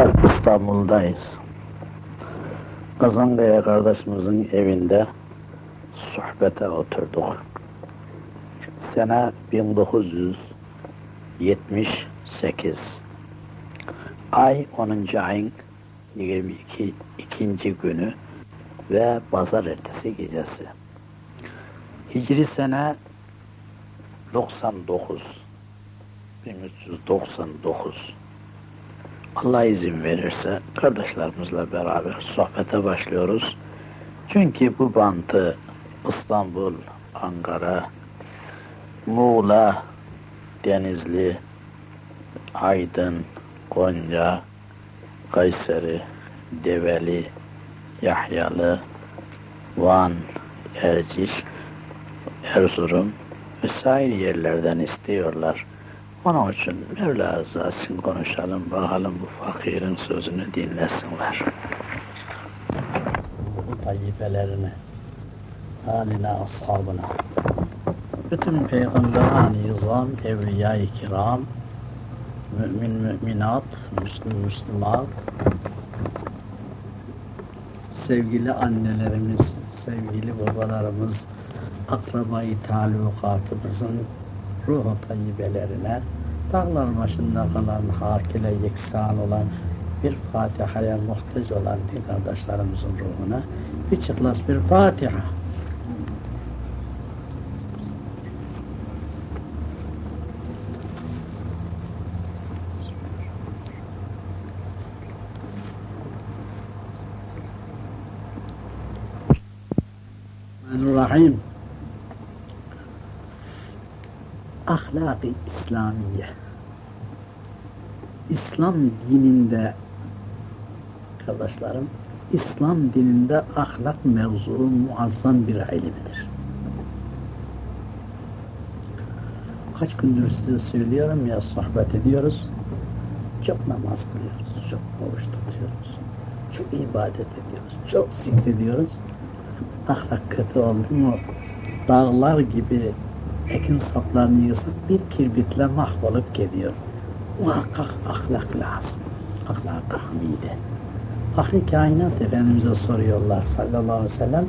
İstanbul'dayız. Kazankaya kardeşimizin evinde sohbete oturduk. Sene 1978. Ay 10. ayın 22. ikinci günü ve pazar ertesi gecesi. Hicri sene 99. 1399. Allah izin verirse kardeşlerimizle beraber sohbete başlıyoruz. Çünkü bu bantı İstanbul, Ankara, Muğla, Denizli, Aydın, Konya, Kayseri, Develi, Yahyalı, Van, Erciş, Erzurum vesaire yerlerden istiyorlar. Onun için Mevla rızası konuşalım, bakalım bu fakirin sözünü dinlesinler. Tayyibelerini, haline, ashabına, bütün peygamberan izam, evliya-i kiram, mümin müminat, müslüm müslümat, sevgili annelerimiz, sevgili babalarımız, akrabayı talukatımızın ruhu tayyibelerine, dağlar başında kalan hakile yeksan olan bir Fatiha'ya muhtaç olan din kardeşlerimizin ruhuna bir çıklas bir Fatiha. Ahlak-ı İslamiye. İslam dininde kardeşlerim, İslam dininde ahlak mevzuu muazzam bir ilmidir. Kaç gündür size söylüyorum ya sohbet ediyoruz. Çok namaz kılıyoruz, çok oruç tutuyoruz, çok ibadet ediyoruz, çok zikrediyoruz. Ahlak kötü oldu mu dağlar gibi ekin saplarını yısıp bir kirbitle mahvolup gidiyor. Muhakkak ahlak lazım. Ahlak-ı hamide. Fahri kainat Efendimiz'e soruyorlar sallallahu aleyhi ve sellem.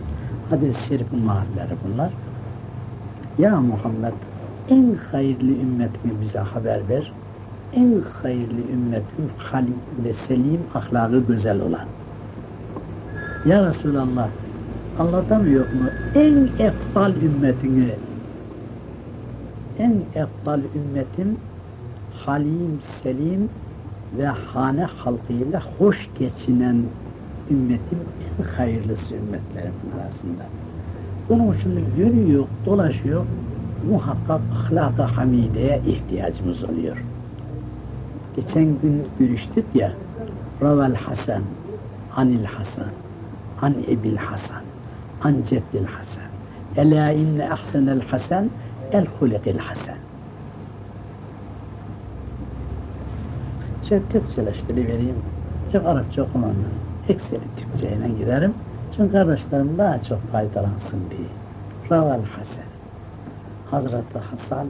Hadis-i şerifin mahalleri bunlar. Ya Muhammed en hayırlı ümmetini bize haber ver. En hayırlı ümmetin halim ve selim ahlakı güzel olan. Ya Resulallah anlatamıyor mu? En eftal ümmetini en eftal ümmetin halim, selim ve hane halkıyla hoş geçinen ümmetin en hayırlısı ümmetlerin arasında. Bunun için yürüyor, dolaşıyor, muhakkak ahlak-ı hamideye ihtiyacımız oluyor. Geçen gün görüştük ya, Ravel Hasan, Anil Hasan, An Ebil Hasan, An Ceddil Hasan. Ela inne ahsenel Hasan, el hulikil hasen. Çok Türkçeleştirivereyim. Çok Arapça okumam. Ekseri Türkçeyle giderim. Çünkü kardeşlerim daha çok faydalansın diye. Raval Hasan. Hazreti Hasan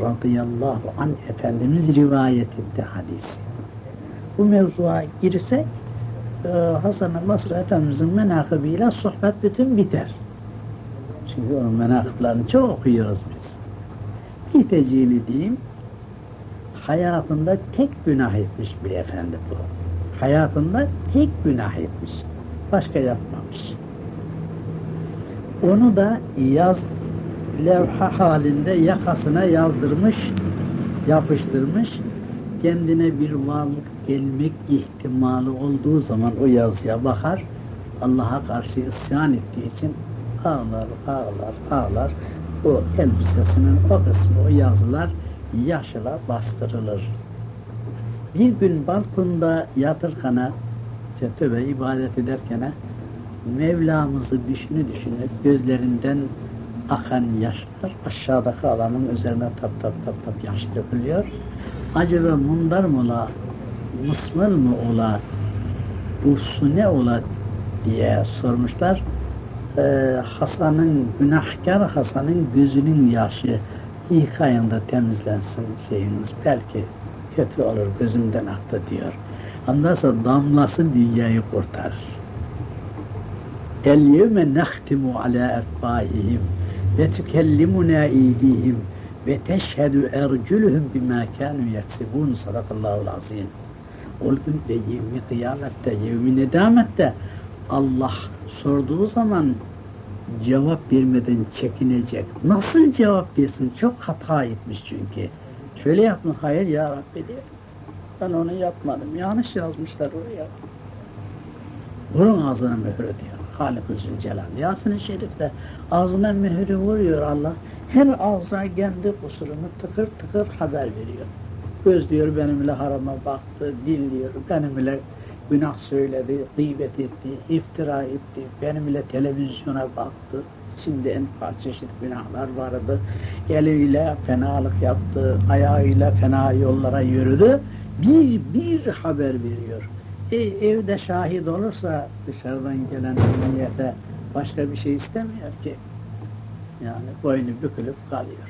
radıyallahu an Efendimiz rivayet etti hadisi. Bu mevzuya girsek e, Hasan-ı Basri Efendimizin menakıbıyla sohbet bütün biter. Çünkü onun menakıplarını çok okuyoruz biz biteceğini diyeyim, hayatında tek günah etmiş bir efendi bu. Hayatında tek günah etmiş. Başka yapmamış. Onu da yaz levha halinde yakasına yazdırmış, yapıştırmış. Kendine bir varlık gelmek ihtimali olduğu zaman o yazıya bakar. Allah'a karşı isyan ettiği için ağlar, ağlar, ağlar o elbisesinin o kısmı, o yazılar yaşla bastırılır. Bir gün balkonda yatırkana, tövbe ibadet ederken Mevlamızı düşünü düşünüp gözlerinden akan yaşlar aşağıdaki alanın üzerine tap tap tap tap yaş dökülüyor. Acaba mundar mı ola, mısmır mı ola, bu su ne ola diye sormuşlar e, Hasan'ın, günahkar Hasan'ın gözünün yaşı yıkayın da temizlensin şeyiniz. Belki kötü olur gözümden aktı diyor. Ondan sonra damlası dünyayı kurtarır. El yevme nehtimu ala efvahihim ve tükellimuna eydihim ve teşhedü ercülühüm bima kânü yeksibûn sadakallahu azim. O gün de yevmi kıyamette, yevmi nedamette Allah sorduğu zaman cevap vermeden çekinecek. Nasıl cevap versin? Çok hata etmiş çünkü. Şöyle yapma, hayır ya Rabbi diye. Ben onu yapmadım, yanlış yazmışlar oraya. Vurun ağzına mührü diyor. Halik-i Zülcelal. Yasin-i Şerif'te ağzına mührü vuruyor Allah. Her ağza kendi kusurunu tıkır tıkır haber veriyor. Göz diyor benimle harama baktı, dil diyor benimle günah söyledi, gıybet etti, iftira etti, benimle televizyona baktı. Şimdi en çeşit günahlar vardı. Eliyle fenalık yaptı, ayağıyla fena yollara yürüdü. Bir bir haber veriyor. E, evde şahit olursa dışarıdan gelen niyete başka bir şey istemiyor ki. Yani boynu bükülüp kalıyor.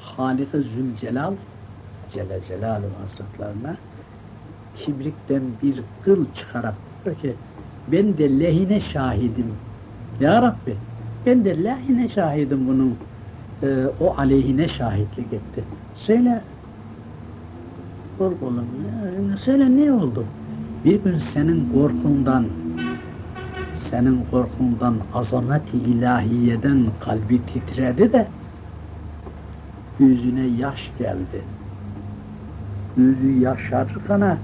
Halik-i Zülcelal Celle Celaluhu Hazretlerine kibrikten bir kıl çıkarak diyor ki ben de lehine şahidim. Ya Rabbi ben de lehine şahidim bunun. Ee, o aleyhine şahitlik etti. Söyle korkulum. Söyle ne oldu? Bir gün senin korkundan senin korkundan azameti ilahiyeden kalbi titredi de yüzüne yaş geldi. Yüzü yaşarırken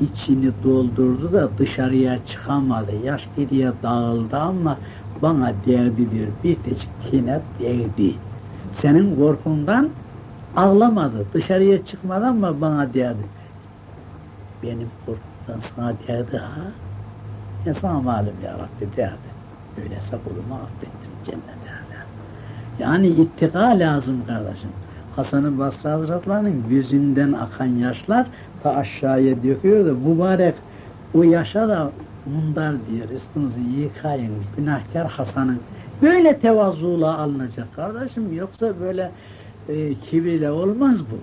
içini doldurdu da dışarıya çıkamadı. Yaş geriye dağıldı ama bana derdi diyor. Bir tecik tine değdi. Senin korkundan ağlamadı. Dışarıya çıkmadı ama bana derdi. Benim korkumdan sana derdi ha. Ya sana malum ya Rabbi derdi. Öyleyse kulumu affettim cennete. Yani ittika lazım kardeşim. Hasan-ı Basri Hazretlerinin yüzünden akan yaşlar ta aşağıya döküyor da mübarek o yaşa da mundar diyor. Üstünüzü yıkayın günahkar Hasan'ın. Böyle tevazzuyla alınacak kardeşim. Yoksa böyle e, kibirle olmaz bu.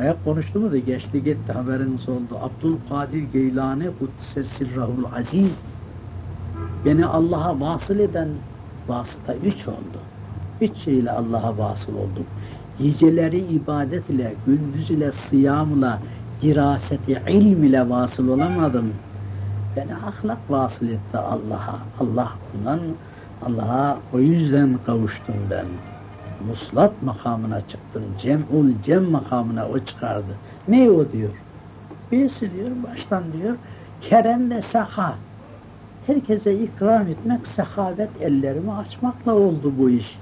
Ayak konuştu mu da geçti gitti haberiniz oldu. Abdülkadir Geylani Kuddise Sirrahul Aziz beni Allah'a vasıl eden vasıta üç oldu. Üç şeyle Allah'a vasıl oldum. Geceleri ibadet ile, gündüz ile sıyamla, diraseti ilm ile vasıl olamadım. Beni ahlak vasıl etti Allah'a. Allah bundan Allah'a o yüzden kavuştum ben. Muslat makamına çıktım. Cem'ul cem makamına o çıkardı. Ne o diyor? Birisi diyor baştan diyor kerem ve saha. Herkese ikram etmek, sehavet ellerimi açmakla oldu bu iş.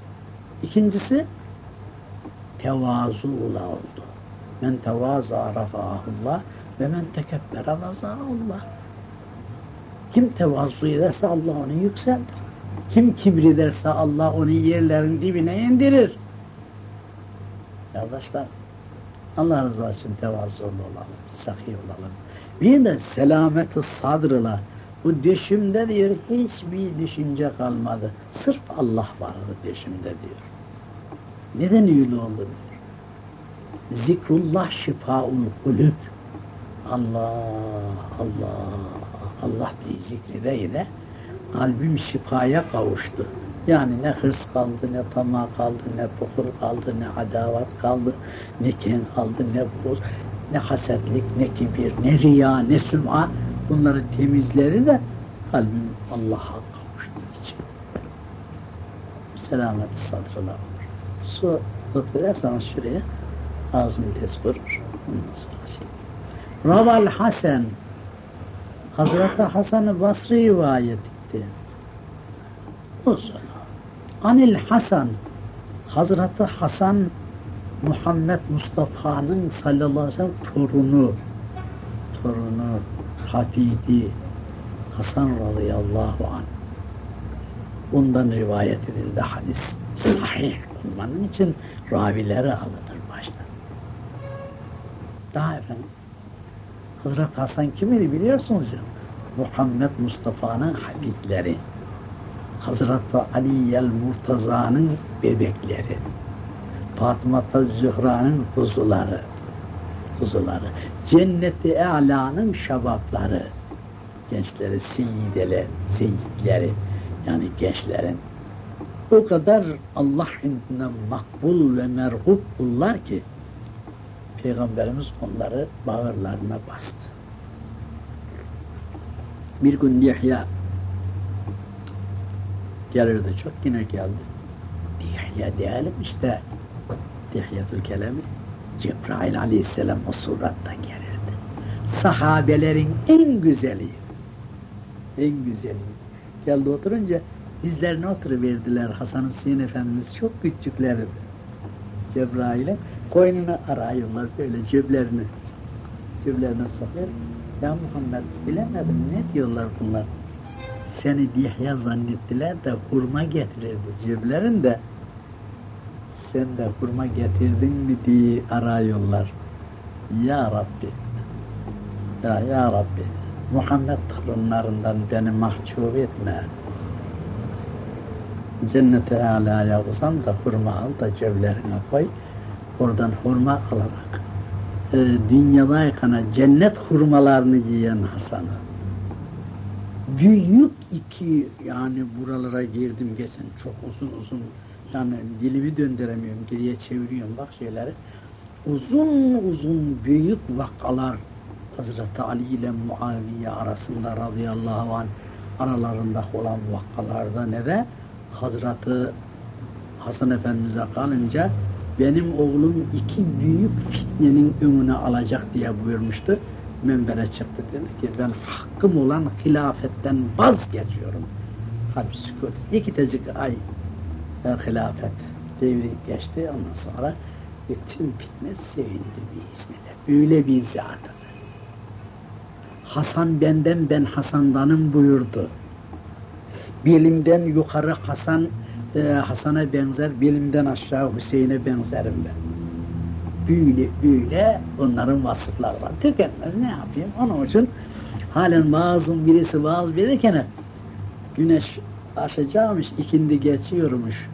İkincisi tevazu'la oldu. Men tevaza rafa'ahullah ve men tekebbere vaza'ullah. Kim tevazu ederse Allah onu yükseltir. Kim kibrederse Allah onu yerlerin dibine indirir. Arkadaşlar, Allah rızası için tevazulu olalım, sahi olalım. Bir de selameti sadrıla, bu düşümde diyor hiçbir düşünce kalmadı. Sırf Allah vardı düşümde diyor. Neden öyle oldu. Zikrullah şifaul kulüp. Allah, Allah, Allah diye zikredeyle kalbim şifaya kavuştu. Yani ne hırs kaldı, ne tamah kaldı, ne bukur kaldı, ne adavat kaldı, ne ken kaldı, ne buz, ne hasetlik, ne kibir, ne riya, ne süm'a. Bunları temizleri de kalbim Allah'a kavuştu için. Selamet olur. Su tutuyorsanız şuraya ağzımı tez. Ondan sonra şey. Raval Hasan Hazreti Hasan-ı Basri rivayet etti. Uzun. Anil Hasan Hazreti Hasan Muhammed Mustafa'nın sallallahu aleyhi ve sellem torunu torunu Hafidi Hasan radıyallahu anh bundan rivayet edildi hadis sahih olmanın için ravileri alınır başta. Daha efendim Hazreti Hasan kimiydi biliyorsunuz ya? Muhammed Mustafa'nın habibleri. Hazreti Ali el Murtaza'nın bebekleri. Fatıma Zühra'nın kuzuları. kuzuları. Cenneti E'la'nın şabapları. Gençleri, seyyideler, seyyidleri. Yani gençlerin. O kadar Allah indine makbul ve merhub kullar ki Peygamberimiz onları bağırlarına bastı. Bir gün Yahya gelirdi, çok yine geldi. Yahya diyelim işte Dihyatul Kelami Cebrail aleyhisselam o suratta gelirdi. Sahabelerin en güzeli en güzeli geldi oturunca dizlerine oturuverdiler Hasan Hüseyin Efendimiz. Çok küçüklerdi Cebrail'e koynuna arıyorlar böyle ceblerini ceblerine sokuyor. Ya Muhammed bilemedim ne diyorlar bunlar? Seni Dihya zannettiler de hurma getirirdi ceblerinde sen de hurma getirdin mi diye arıyorlar. Ya Rabbi, ya, ya Rabbi, Muhammed torunlarından beni mahcup etme. Cennete alaya uzan da hurma al da cevlerine koy. Oradan hurma alarak e, dünyadayken cennet hurmalarını yiyen Hasan'ı büyük iki yani buralara girdim geçen çok uzun uzun yani dilimi döndüremiyorum, geriye çeviriyorum bak şeyleri. Uzun uzun büyük vakalar Hazreti Ali ile Muaviye arasında radıyallahu anh aralarında olan vakalarda ne de Hazreti Hasan Efendimiz'e kalınca benim oğlum iki büyük fitnenin önüne alacak diye buyurmuştu. Menbere çıktı dedi ki ben hakkım olan hilafetten vazgeçiyorum. Halbuki sükut. İki tecik ay hilafet devri geçti ondan sonra bütün fitne sevindi biiznillah. Öyle bir zatı. Hasan benden ben Hasan'danım buyurdu. Bilimden yukarı Hasan e, Hasan'a benzer, bilimden aşağı Hüseyin'e benzerim ben. Böyle böyle onların vasıfları var. Tükenmez ne yapayım? Onun için halen vaazın birisi vaaz verirken güneş aşacakmış, ikindi geçiyormuş.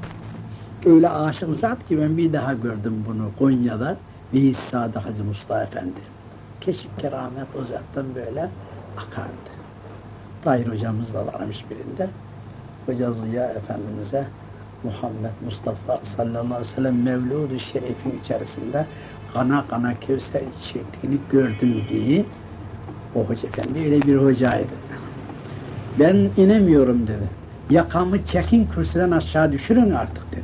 Öyle aşık zat ki ben bir daha gördüm bunu Konya'da. Veys Sadı Hacı Mustafa Efendi. Keşif keramet o zattan böyle akardı. Tahir hocamız da varmış birinde. Hoca Ziya Efendimiz'e Muhammed Mustafa sallallahu aleyhi ve sellem Mevlud-u Şerif'in içerisinde kana kana Kevser çektiğini gördüm diye o hoca efendi öyle bir hocaydı. Ben inemiyorum dedi. Yakamı çekin kürsüden aşağı düşürün artık dedi.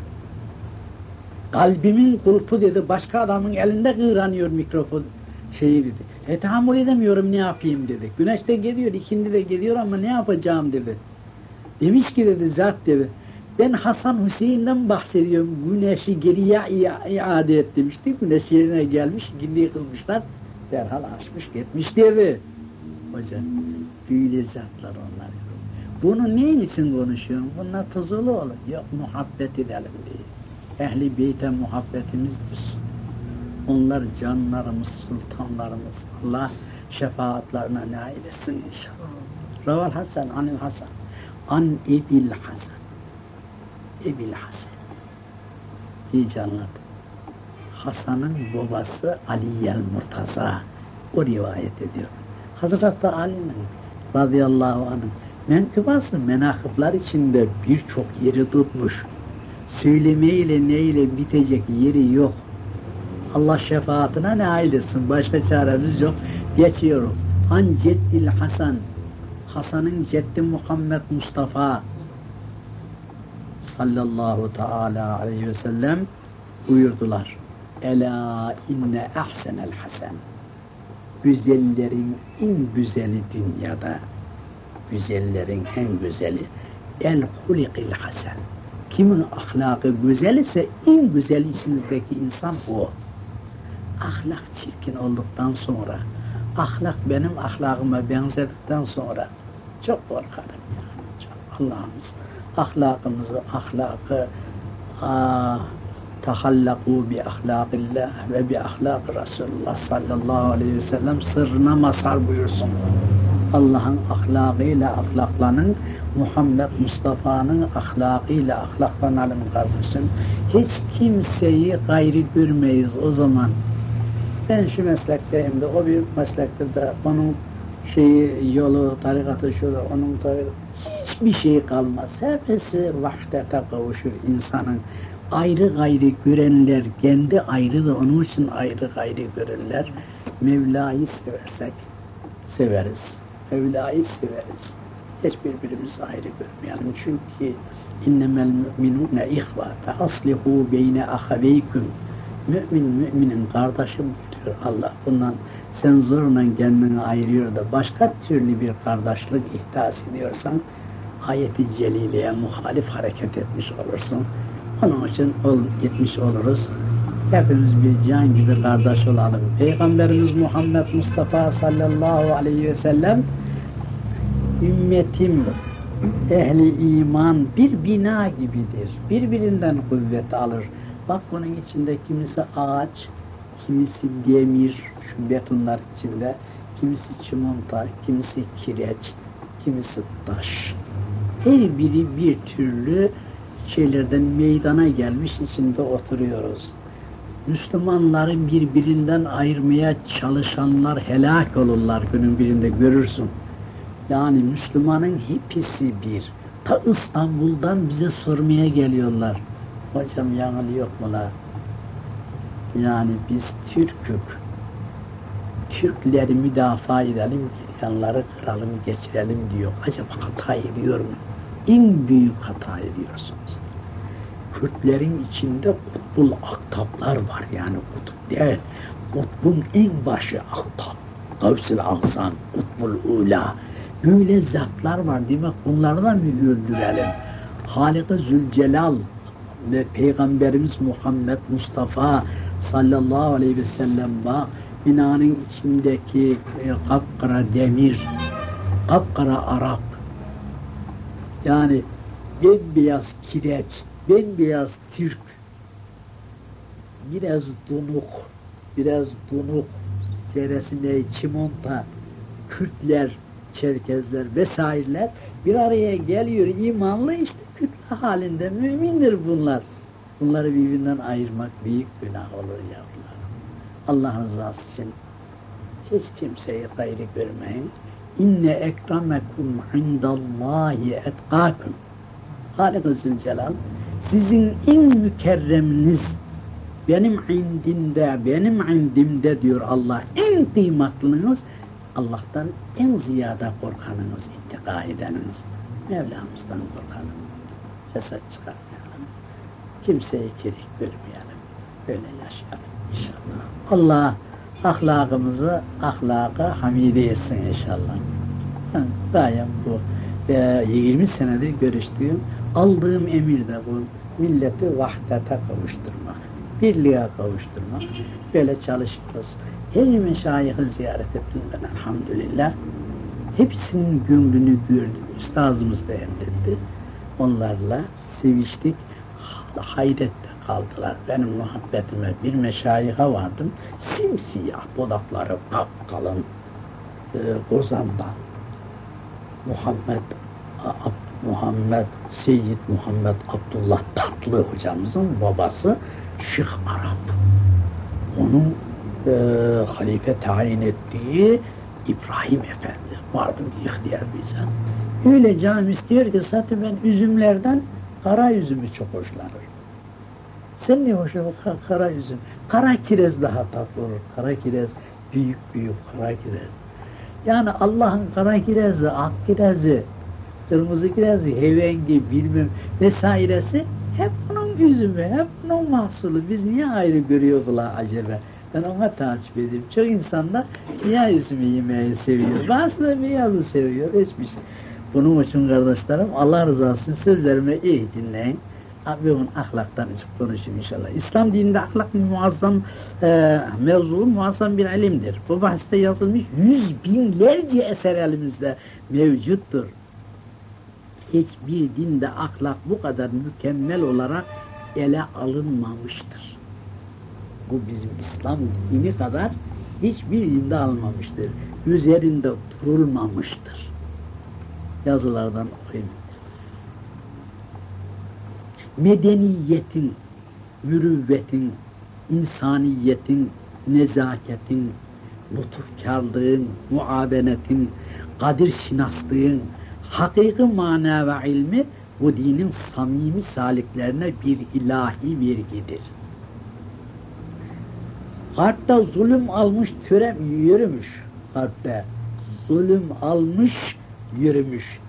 Kalbimin kulpu dedi, başka adamın elinde kıranıyor mikrofon şeyi dedi. E edemiyorum ne yapayım dedi. Güneş de geliyor, ikindi de geliyor ama ne yapacağım dedi. Demiş ki dedi zat dedi. Ben Hasan Hüseyin'den bahsediyorum. Güneşi geriye iade et demişti. Güneş yerine gelmiş, ikindi kılmışlar. Derhal açmış gitmiş dedi. Hoca, böyle zatlar onlar. Bunu neyin için konuşuyorum? Bunlar tuzulu olur. Yok muhabbet edelim diye. Ehli beyte muhabbetimiz düşsün. Onlar canlarımız, sultanlarımız. Allah şefaatlerine nail etsin inşallah. Raval Hasan, Anil Hasan. An Ebil Hasan. Ebil Hasan. İyice anlat. Hasan'ın babası Ali el Murtaza. O rivayet ediyor. Hazreti Ali'nin radıyallahu anh menkıbası menakıplar içinde birçok yeri tutmuş. Söylemeyle neyle bitecek yeri yok. Allah şefaatine nail etsin. Başka çaremiz yok. Geçiyorum. Han Ceddil Hasan. Hasan'ın Ceddi Muhammed Mustafa sallallahu teala aleyhi ve sellem buyurdular. Ela inne ahsenel hasen. Güzellerin en güzeli dünyada güzellerin en güzeli el hulikil hasen kimin ahlakı güzel ise en güzel içinizdeki insan o ahlak çirkin olduktan sonra ahlak benim ahlakıma benzedikten sonra çok korkarım yani çok Allah'ımız ahlakımızı ahlakı ah, tahallaku bi ahlakillah ve bi ahlak Resulullah sallallahu aleyhi ve sellem sırrına mazhar buyursun. Allah'ın ahlakıyla ahlaklanın, Muhammed Mustafa'nın ahlakıyla ahlaklanalım kardeşim. Hiç kimseyi gayri görmeyiz o zaman. Ben şu meslekteyim de o bir meslektir de onun şeyi, yolu, tarikatı şudur, onun tarikatı hiçbir şey kalmaz. Hepsi vahdete kavuşur insanın. Ayrı gayrı görenler, kendi ayrı da onun için ayrı gayrı görürler. Mevla'yı seversek severiz. Mevla'yı severiz. Hiç birbirimizi ayrı görmeyelim. Çünkü innemel müminune ihva fe aslihu beyne ahaveyküm Mümin müminin kardeşim diyor Allah. Bundan sen zorla kendini ayırıyor da başka türlü bir kardeşlik ihdas ediyorsan ayeti celileye muhalif hareket etmiş olursun. Onun için ol, gitmiş oluruz. Hepimiz bir can gibi kardeş olalım. Peygamberimiz Muhammed Mustafa sallallahu aleyhi ve sellem ümmetim ehli iman bir bina gibidir. Birbirinden kuvvet alır. Bak bunun içinde kimisi ağaç, kimisi demir, şu betonlar içinde, kimisi çimenta, kimisi kireç, kimisi taş. Her biri bir türlü şeylerden meydana gelmiş içinde oturuyoruz. Müslümanları birbirinden ayırmaya çalışanlar helak olurlar günün birinde görürsün. Yani Müslümanın hepsi bir. Ta İstanbul'dan bize sormaya geliyorlar. Hocam yanılıyor mu la? Yani biz Türk'ük. Türkleri müdafaa edelim, yanları kıralım, geçirelim diyor. Acaba hata ediyor mu? En büyük hata ediyorsunuz. Kürtlerin içinde kutbul aktaplar var yani kutup değil. Kutbun en başı aktap. Gavsil Ağzan, kutbul ula. Böyle zatlar var demek bunları da mı öldürelim? Halik-i Zülcelal ve Peygamberimiz Muhammed Mustafa sallallahu aleyhi ve sellem bak binanın içindeki e, kapkara demir, kapkara Arap. Yani bembeyaz kireç, bembeyaz Türk. Biraz donuk, biraz donuk çevresinde çimonta, Kürtler, Çerkezler vesaireler bir araya geliyor. İmanlı işte kütle halinde mümindir bunlar. Bunları birbirinden ayırmak büyük günah olur yavrularım. Allah rızası için hiç kimseyi gayrı görmeyin. İnne ekremekum indallahi etkakum. Halik-i Zülcelal sizin en mükerreminiz benim indinde, benim indimde diyor Allah en kıymatlınız Allah'tan en ziyade korkanınız, ittika edeniniz. Mevlamızdan korkalım. Fesat çıkarmayalım. Kimseyi kirik görmeyelim. Böyle yaşayalım inşallah. Allah ahlakımızı ahlaka hamide etsin inşallah. Gayem bu. Ve 20 senedir görüştüğüm, aldığım emir de bu. Milleti vahdete kavuşturmak, birliğe kavuşturmak. Böyle çalışıyoruz. Her meşayihı ziyaret ettim ben elhamdülillah. Hepsinin gönlünü gördüm. Üstazımız da emretti. Onlarla seviştik. Hayrette kaldılar. Benim muhabbetime bir meşayiha vardım. Simsiyah dudakları kapkalın e, Gozan'dan. Muhammed Ab, Muhammed Seyyid Muhammed Abdullah Tatlı hocamızın babası Şeyh Arap. Onun e, halife tayin ettiği İbrahim Efendi vardı ihtiyar bizden. Öyle canım istiyor ki zaten ben üzümlerden kara üzümü çok hoşlanır. Sen ne hoşlanır kara üzüm? Kara kirez daha tatlı olur. Kara kirez büyük büyük kara kirez. Yani Allah'ın kara kirezi, ak kirezi, kırmızı kirezi, hevengi, bilmem vesairesi hep onun üzümü, hep onun mahsulü. Biz niye ayrı görüyorlar acaba? Ben ona takip edeyim. Çok insanlar siyah üzümü yemeyi seviyor. Bazısı da beyazı seviyor. Hiçbir şey. Bunun için kardeşlerim Allah rızası için sözlerimi iyi dinleyin. Abi onun ahlaktan açıp konuşayım inşallah. İslam dininde ahlak muazzam e, mevzu muazzam bir ilimdir. Bu bahiste yazılmış yüz binlerce eser elimizde mevcuttur. Hiçbir dinde ahlak bu kadar mükemmel olarak ele alınmamıştır. Bu bizim İslam dini kadar hiçbir dinde almamıştır. Üzerinde durulmamıştır. Yazılardan okuyayım. Medeniyetin, mürüvvetin, insaniyetin, nezaketin, lütufkarlığın, muabenetin, kadir şinaslığın, hakiki mana ve ilmi bu dinin samimi saliklerine bir ilahi vergidir. Kalpte zulüm almış türem yürümüş. Kalpte zulüm almış yürümüş.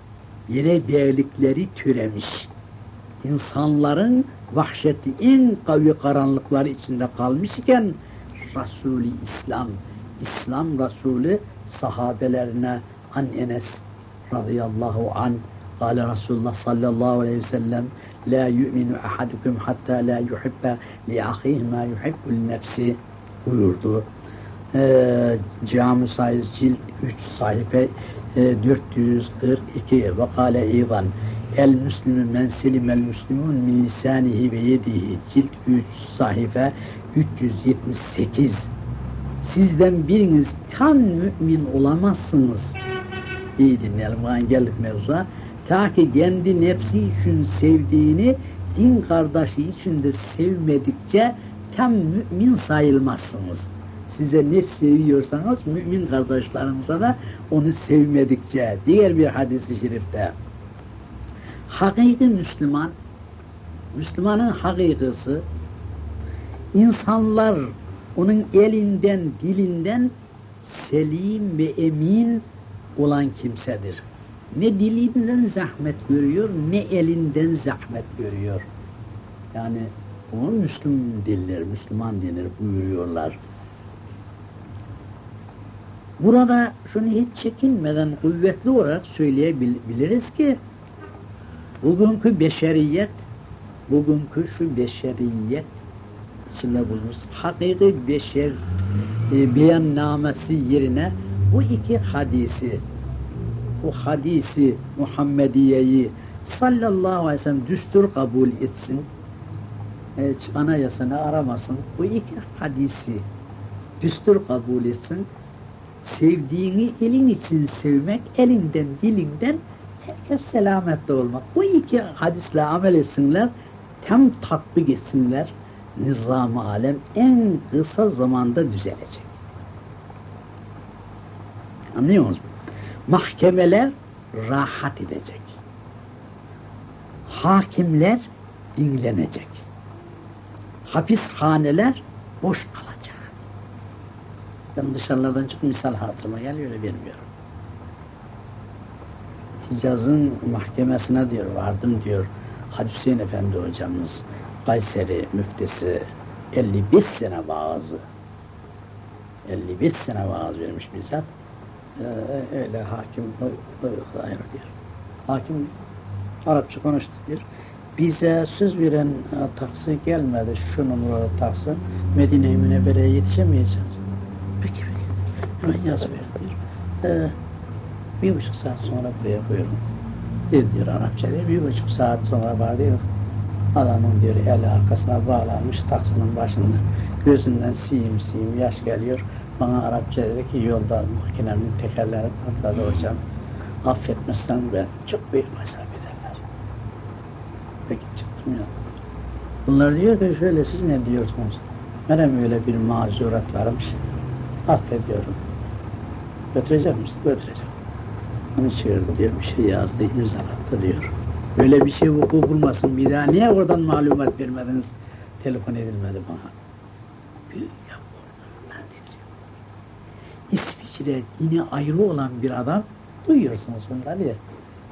Yine değerlikleri türemiş. İnsanların vahşeti en kavi karanlıkları içinde kalmış iken Resulü İslam, İslam Resulü sahabelerine an Enes radıyallahu an Kale Resulullah sallallahu aleyhi ve sellem La yu'minu ahadukum hatta la yuhibbe li ahihi ma yuhibbu nefsi buyurdu. Ee, Cami sayız cilt 3 sayfa 442 ve kâle eyvan El müslümü men selimel müslümün min lisanihi ve yedihi cilt 3 sayfa 378 Sizden biriniz tam mümin olamazsınız. İyi dinleyelim, geldik mevzuya. Ta ki kendi nefsi için sevdiğini din kardeşi için de sevmedikçe tam mümin sayılmazsınız. Size ne seviyorsanız mümin kardeşlerinize de onu sevmedikçe. Diğer bir hadisi şerifte. Hakiki Müslüman, Müslümanın hakikisi, insanlar onun elinden, dilinden selim ve emin olan kimsedir. Ne dilinden zahmet görüyor, ne elinden zahmet görüyor. Yani o Müslüm diller, Müslüman denir buyuruyorlar. Burada şunu hiç çekinmeden kuvvetli olarak söyleyebiliriz ki bugünkü beşeriyet, bugünkü şu beşeriyet içinde bulunmuş hakiki beşer e, beyannamesi yerine bu iki hadisi bu hadisi Muhammediye'yi sallallahu aleyhi ve sellem düstur kabul etsin e, anayasını aramasın bu iki hadisi düstur kabul etsin sevdiğini elin için sevmek elinden dilinden herkes selamette olmak bu iki hadisle amel etsinler tam tatbik etsinler nizam alem en kısa zamanda düzelecek. Anlıyor musunuz? Mahkemeler rahat edecek. Hakimler dinlenecek. Hapishaneler boş kalacak. Ben dışarılardan çık misal hatırıma geliyor öyle bilmiyorum. Hicaz'ın mahkemesine diyor vardım diyor Hacı Hüseyin Efendi hocamız Kayseri müftisi 55 sene vaazı 55 sene vaaz vermiş bizzat ee, öyle hakim hayır diyor. Hakim Arapça konuştu diyor. Bize söz veren e, taksi gelmedi, şu numaralı taksi, Medine-i Münevvere'ye yetişemeyeceğiz. Peki, peki. Hemen yaz ver diyor. Ee, bir buçuk saat sonra buraya buyurun. Dedi diyor Arapça diyor, bir buçuk saat sonra var diyor. Adamın diyor eli arkasına bağlanmış taksinin başında. Gözünden siyim siyim yaş geliyor. Bana Arapça dedi ki yolda makinenin tekerleri patladı hocam. Affetmezsen ben çok büyük hesap ederler. Peki çıktım ya. Bunlar diyor ki şöyle siz ne diyorsunuz? Benim öyle bir mazurat varmış. Affediyorum. Götürecek misin? Götüreceğim. Onu çığırdı diyor, bir şey yazdı, imzalattı diyor. Böyle bir şey vuku bulmasın bir daha. Niye oradan malumat vermediniz? Telefon edilmedi bana. Bir ya İsviçre dini ayrı olan bir adam duyuyorsunuz bunları ya.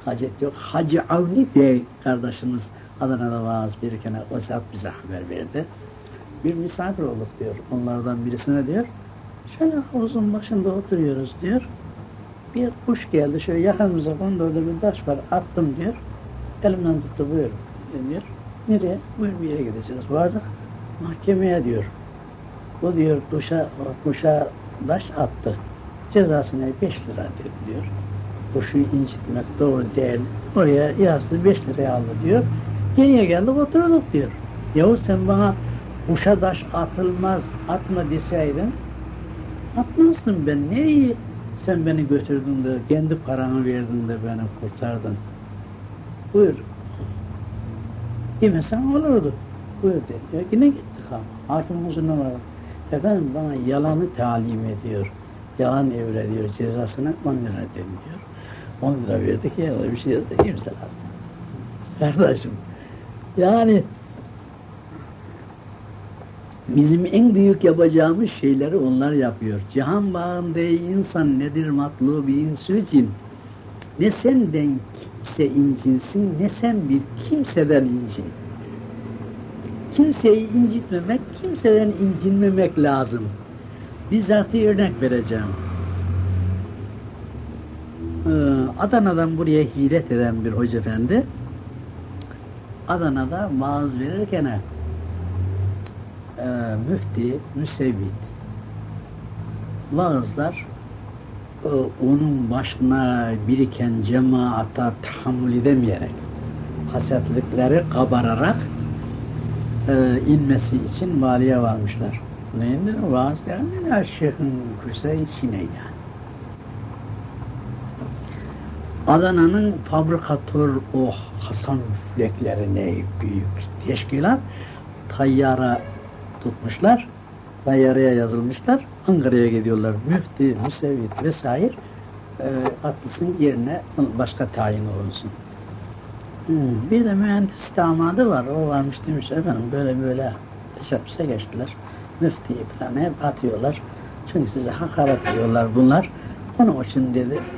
Hacet yok. Hacı Avni Bey kardeşimiz Adana'da vaaz verirken o saat bize haber verdi. Bir misafir olduk diyor. Onlardan birisine diyor. Şöyle havuzun başında oturuyoruz diyor. Bir kuş geldi şöyle yakınımıza kondu orada bir taş var attım diyor. Elimden tuttu buyur diyor. Nereye? Buyur bir yere gideceğiz. Vardık mahkemeye diyor. O diyor kuşa, kuşa taş attı. Cezasına beş lira diyor. Kuşu incitmek doğru değil. Oraya yazdı beş liraya aldı diyor. Geriye geldik oturduk diyor. Yahu sen bana kuşa taş atılmaz, atma deseydin atmazdım ben. Ne iyi sen beni götürdün de kendi paranı verdin de beni kurtardın. Buyur. Demesen olurdu. Buyur dedi. Ya yine gittik ama. Hakimin huzuruna vardı. Efendim bana yalanı talim ediyor. Yalan öğretiyor cezasını 10 lira ödedim diyor. 10 lira verdik ya bir şey de kimse Kardeşim yani bizim en büyük yapacağımız şeyleri onlar yapıyor. Cihan bağında insan nedir matlubu insü için ne senden kimse incinsin ne sen bir kimseden incin. Kimseyi incitmemek, kimseden incinmemek lazım. Bizzatı örnek vereceğim. Ee, Adana'dan buraya hicret eden bir hoca efendi, Adana'da vaaz verirken e, müfti, müsevvit, vaazlar e, onun başına biriken cemaata tahammül edemeyerek, hasetlikleri kabararak e, inmesi için valiye varmışlar. Neydi? Vaaz derim ya şeyhin kursa içine yani. Adana'nın fabrikatör o Hasan beklerine büyük teşkilat tayyara tutmuşlar. Tayyaraya yazılmışlar. Ankara'ya gidiyorlar. Müfti, müsevvit vesaire e, atılsın yerine başka tayin olunsun. Hmm, bir de mühendis damadı var. O varmış demiş efendim böyle böyle teşebbüse geçtiler. Müftiyi falan hep atıyorlar. Çünkü size hakaret ediyorlar bunlar. Onun için dedi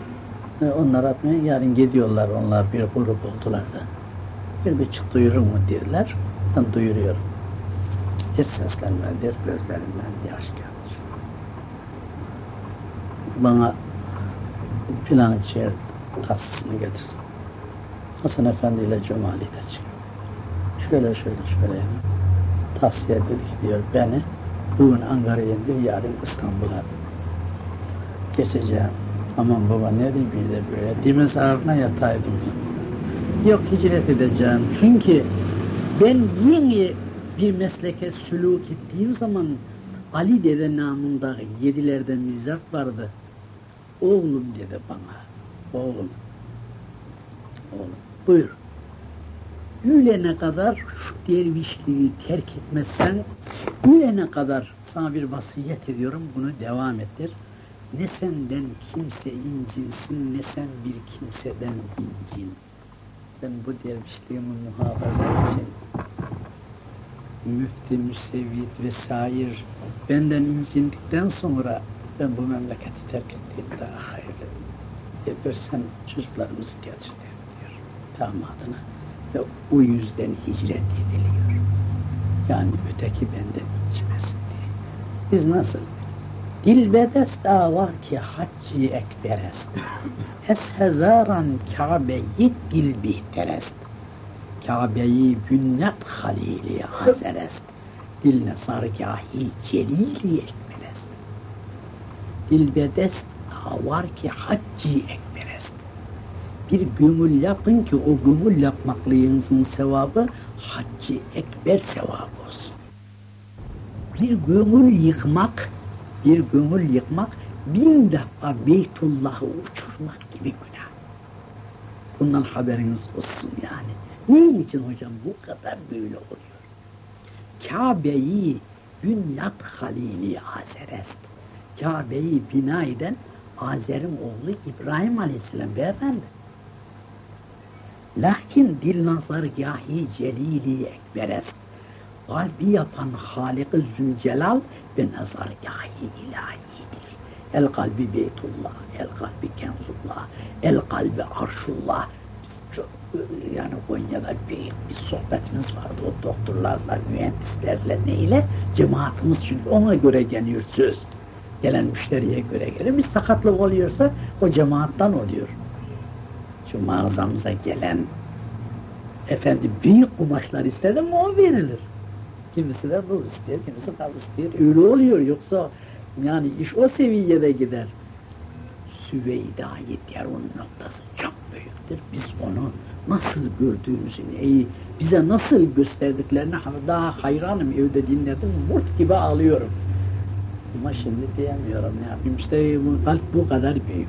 e, onlar atmıyor. Yarın gidiyorlar onlar bir grup oldular da. Bir buçuk duyurur mu dediler. Ben duyuruyorum. Hiç seslenmedir, gözlerimden yaş gelir. Bana filan şehir tahsisini getirsin. Hasan Efendi ile Cumali de çıkıyor. Şöyle şöyle şöyle tavsiye dedik diyor beni. Bugün Ankara'ya indir, yarın İstanbul'a geçeceğim. Aman baba ne diyeyim bir de böyle. Dimiz ağrına yataydım. Yok hicret edeceğim. Çünkü ben yeni bir mesleke sülük ettiğim zaman Ali dede namında yedilerde mizzat vardı. Oğlum dedi bana. Oğlum. Oğlum. Buyur. Ölene kadar şu dervişliği terk etmezsen, ölene kadar sana bir vasiyet ediyorum, bunu devam ettir. Ne senden kimse incinsin, ne sen bir kimseden incin. Ben bu dervişliğimi muhafaza için müfti, müsevvit vesaire benden incindikten sonra ben bu memleketi terk ettiğim daha hayırlı. Sen çocuklarımızı getir diyor damadına ve o yüzden hicret ediliyor. Yani öteki benden içmesin diye. Biz nasıl? Dilbedest var ki haccı ekberest. Es hezaran Kabe'yi dilbihterest. Kabe'yi bünyat halili hazerest. Dil nesargâhi celili ekberest. Dilbedest var ki haccı ekberest. Bir gümül yapın ki o gümül yapmaklığınızın sevabı haccı ekber sevabı olsun. Bir gümül yıkmak bir gönül yıkmak, bin defa Beytullah'ı uçurmak gibi günah. Bundan haberiniz olsun yani. Niçin için hocam bu kadar böyle oluyor? Kabe'yi Bünyat Halili Azerest. Kabe'yi bina eden Azer'in oğlu İbrahim Aleyhisselam beyefendi. Lakin dil nazargâhi celili ekberest. Kalbi yapan Halik-i Zülcelal ve nazargâhi ilahidir. El kalbi beytullah, el kalbi kenzullah, el kalbi arşullah. Yani Konya'da büyük bir sohbetimiz vardı o doktorlarla, mühendislerle neyle? Cemaatimiz çünkü ona göre geliyor söz. Gelen müşteriye göre gelir. Bir sakatlık oluyorsa o cemaattan oluyor. Şu mağazamıza gelen efendi büyük kumaşlar ister mi o verilir. Kimisi de buz istiyor, kimisi gaz istiyor. Öyle oluyor yoksa yani iş o seviyede gider. Süveyda-i Derun noktası çok büyüktür. Biz onu nasıl gördüğümüzü, iyi, bize nasıl gösterdiklerini daha hayranım evde dinledim, murt gibi ağlıyorum. Ama şimdi diyemiyorum ne yapayım işte bu kalp bu kadar büyük.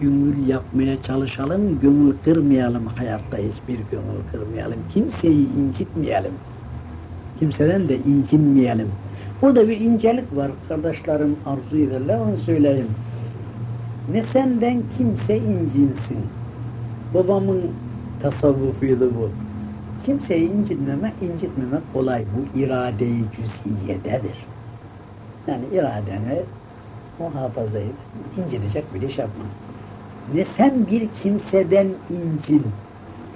Gönül yapmaya çalışalım, gönül kırmayalım hayattayız bir gönül kırmayalım, kimseyi incitmeyelim kimseden de incinmeyelim. Burada bir incelik var, kardeşlerim arzu ederler, onu söyleyeyim. Ne senden kimse incinsin. Babamın tasavvufuydu bu. Kimseyi incitmemek, incitmemek kolay. Bu irade-i cüz'iyededir. Yani iradeni muhafaza edip incitecek bir iş yapma. Ne sen bir kimseden incin,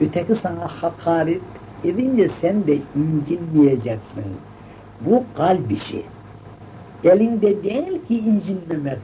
öteki sana hakaret edince sen de incinmeyeceksin. Bu kalp işi. Elinde değil ki incinmemek,